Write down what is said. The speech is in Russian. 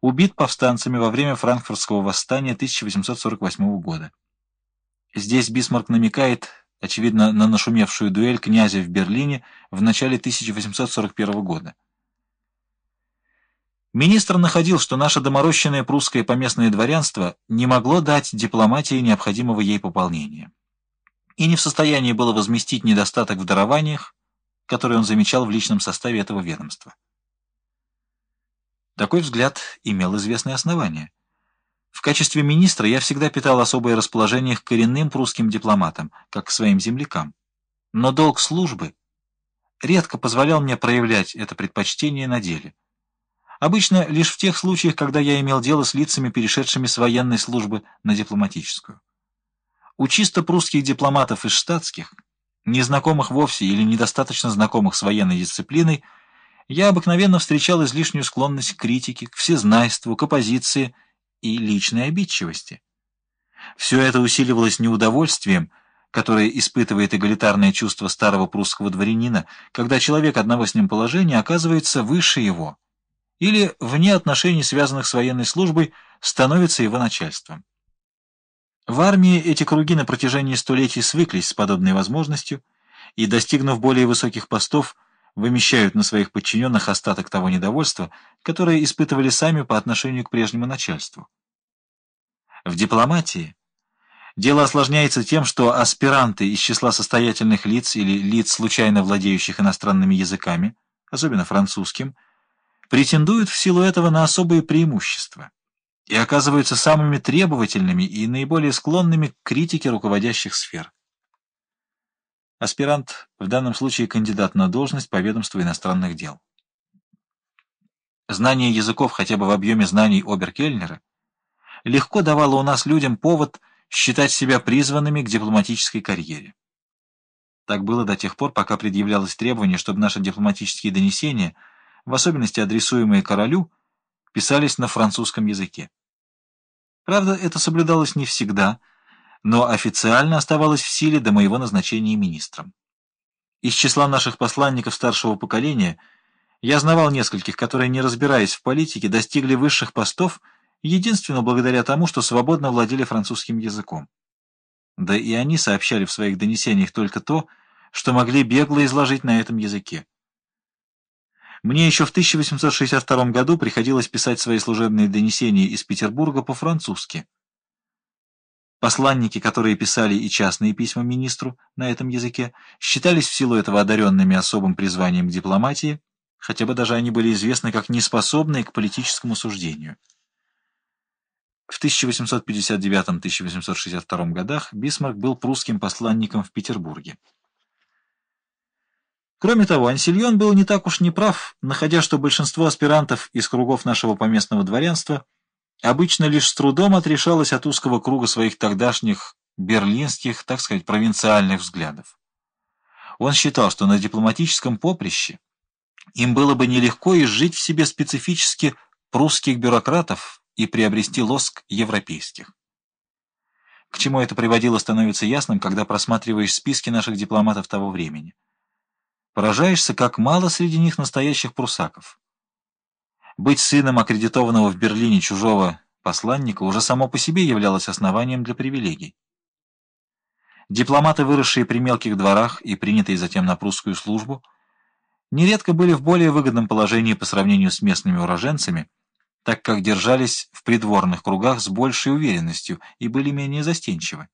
убит повстанцами во время франкфуртского восстания 1848 года. Здесь Бисмарк намекает, очевидно, на нашумевшую дуэль князя в Берлине в начале 1841 года. Министр находил, что наше доморощенное прусское поместное дворянство не могло дать дипломатии необходимого ей пополнения и не в состоянии было возместить недостаток в дарованиях, который он замечал в личном составе этого ведомства. Такой взгляд имел известные основания. В качестве министра я всегда питал особое расположение к коренным прусским дипломатам, как к своим землякам. Но долг службы редко позволял мне проявлять это предпочтение на деле. Обычно лишь в тех случаях, когда я имел дело с лицами, перешедшими с военной службы на дипломатическую. У чисто прусских дипломатов из штатских, незнакомых вовсе или недостаточно знакомых с военной дисциплиной, я обыкновенно встречал излишнюю склонность к критике, к всезнайству, к оппозиции и личной обидчивости. Все это усиливалось неудовольствием, которое испытывает эгалитарное чувство старого прусского дворянина, когда человек одного с ним положения оказывается выше его или, вне отношений, связанных с военной службой, становится его начальством. В армии эти круги на протяжении столетий свыклись с подобной возможностью и, достигнув более высоких постов, вымещают на своих подчиненных остаток того недовольства, которое испытывали сами по отношению к прежнему начальству. В дипломатии дело осложняется тем, что аспиранты из числа состоятельных лиц или лиц, случайно владеющих иностранными языками, особенно французским, претендуют в силу этого на особые преимущества и оказываются самыми требовательными и наиболее склонными к критике руководящих сфер. Аспирант в данном случае кандидат на должность по ведомству иностранных дел. Знание языков хотя бы в объеме знаний Оберкельнера легко давало у нас людям повод считать себя призванными к дипломатической карьере. Так было до тех пор, пока предъявлялось требование, чтобы наши дипломатические донесения, в особенности адресуемые королю, писались на французском языке. Правда, это соблюдалось не всегда – но официально оставалась в силе до моего назначения министром. Из числа наших посланников старшего поколения я знавал нескольких, которые, не разбираясь в политике, достигли высших постов единственно благодаря тому, что свободно владели французским языком. Да и они сообщали в своих донесениях только то, что могли бегло изложить на этом языке. Мне еще в 1862 году приходилось писать свои служебные донесения из Петербурга по-французски. Посланники, которые писали и частные письма министру на этом языке, считались в силу этого одаренными особым призванием к дипломатии, хотя бы даже они были известны как неспособные к политическому суждению. В 1859-1862 годах Бисмарк был прусским посланником в Петербурге. Кроме того, Ансильон был не так уж неправ, находя, что большинство аспирантов из кругов нашего поместного дворянства – обычно лишь с трудом отрешалась от узкого круга своих тогдашних берлинских, так сказать, провинциальных взглядов. Он считал, что на дипломатическом поприще им было бы нелегко изжить в себе специфически прусских бюрократов и приобрести лоск европейских. К чему это приводило, становится ясным, когда просматриваешь списки наших дипломатов того времени. Поражаешься, как мало среди них настоящих прусаков. Быть сыном аккредитованного в Берлине чужого посланника уже само по себе являлось основанием для привилегий. Дипломаты, выросшие при мелких дворах и принятые затем на прусскую службу, нередко были в более выгодном положении по сравнению с местными уроженцами, так как держались в придворных кругах с большей уверенностью и были менее застенчивы.